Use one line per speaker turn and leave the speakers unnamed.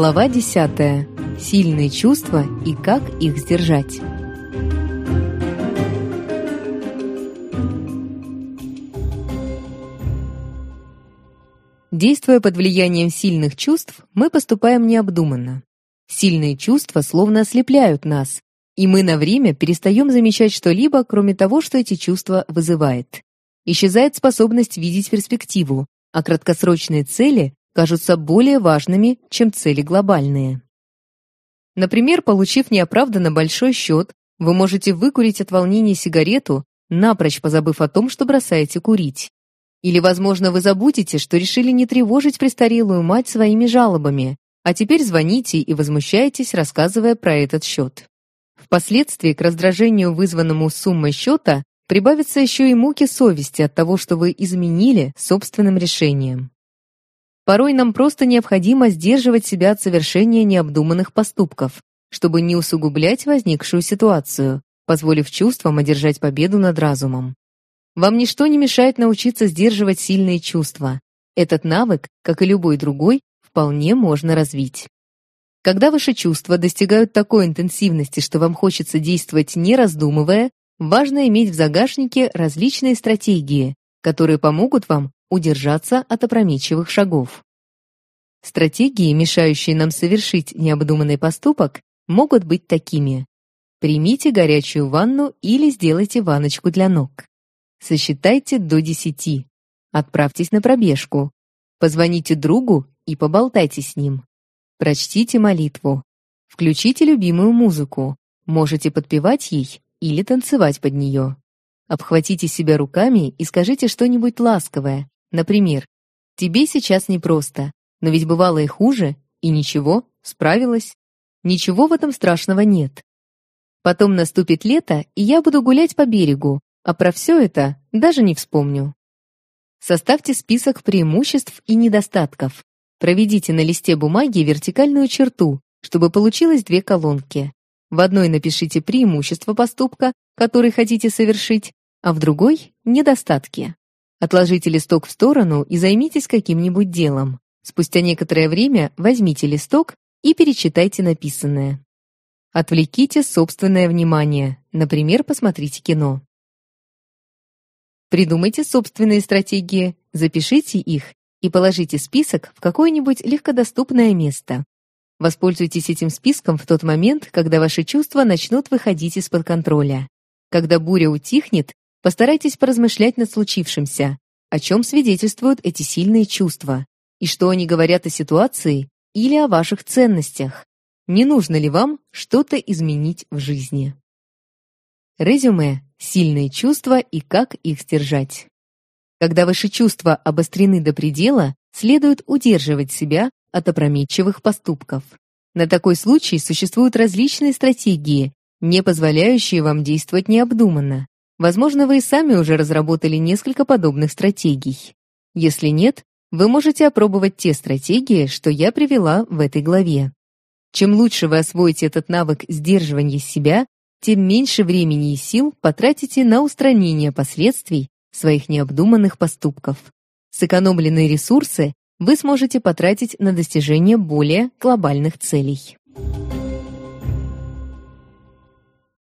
Глава 10. Сильные чувства и как их сдержать. Действуя под влиянием сильных чувств, мы поступаем необдуманно. Сильные чувства словно ослепляют нас, и мы на время перестаем замечать что-либо, кроме того, что эти чувства вызывает. Исчезает способность видеть перспективу, а краткосрочные цели кажутся более важными, чем цели глобальные. Например, получив неоправданно большой счет, вы можете выкурить от волнения сигарету, напрочь позабыв о том, что бросаете курить. Или, возможно, вы забудете, что решили не тревожить престарелую мать своими жалобами, а теперь звоните и возмущаетесь, рассказывая про этот счет. Впоследствии к раздражению, вызванному суммой счета, прибавятся еще и муки совести от того, что вы изменили собственным решением. Порой нам просто необходимо сдерживать себя от совершения необдуманных поступков, чтобы не усугублять возникшую ситуацию, позволив чувствам одержать победу над разумом. Вам ничто не мешает научиться сдерживать сильные чувства. Этот навык, как и любой другой, вполне можно развить. Когда ваши чувства достигают такой интенсивности, что вам хочется действовать не раздумывая, важно иметь в загашнике различные стратегии, которые помогут вам удержаться от опрометчивых шагов. Стратегии, мешающие нам совершить необдуманный поступок, могут быть такими. Примите горячую ванну или сделайте ваночку для ног. Сосчитайте до 10. Отправьтесь на пробежку. Позвоните другу и поболтайте с ним. Прочтите молитву. Включите любимую музыку. Можете подпевать ей или танцевать под нее. Обхватите себя руками и скажите что-нибудь ласковое, Например, «Тебе сейчас непросто, но ведь бывало и хуже, и ничего, справилась. Ничего в этом страшного нет. Потом наступит лето, и я буду гулять по берегу, а про все это даже не вспомню». Составьте список преимуществ и недостатков. Проведите на листе бумаги вертикальную черту, чтобы получилось две колонки. В одной напишите преимущество поступка, который хотите совершить, а в другой – недостатки. Отложите листок в сторону и займитесь каким-нибудь делом. Спустя некоторое время возьмите листок и перечитайте написанное. Отвлеките собственное внимание, например, посмотрите кино. Придумайте собственные стратегии, запишите их и положите список в какое-нибудь легкодоступное место. Воспользуйтесь этим списком в тот момент, когда ваши чувства начнут выходить из-под контроля. Когда буря утихнет, Постарайтесь поразмышлять над случившимся, о чем свидетельствуют эти сильные чувства, и что они говорят о ситуации или о ваших ценностях. Не нужно ли вам что-то изменить в жизни? Резюме «Сильные чувства и как их сдержать». Когда ваши чувства обострены до предела, следует удерживать себя от опрометчивых поступков. На такой случай существуют различные стратегии, не позволяющие вам действовать необдуманно. Возможно, вы и сами уже разработали несколько подобных стратегий. Если нет, вы можете опробовать те стратегии, что я привела в этой главе. Чем лучше вы освоите этот навык сдерживания себя, тем меньше времени и сил потратите на устранение последствий своих необдуманных поступков. Сэкономленные ресурсы вы сможете потратить на достижение более глобальных целей.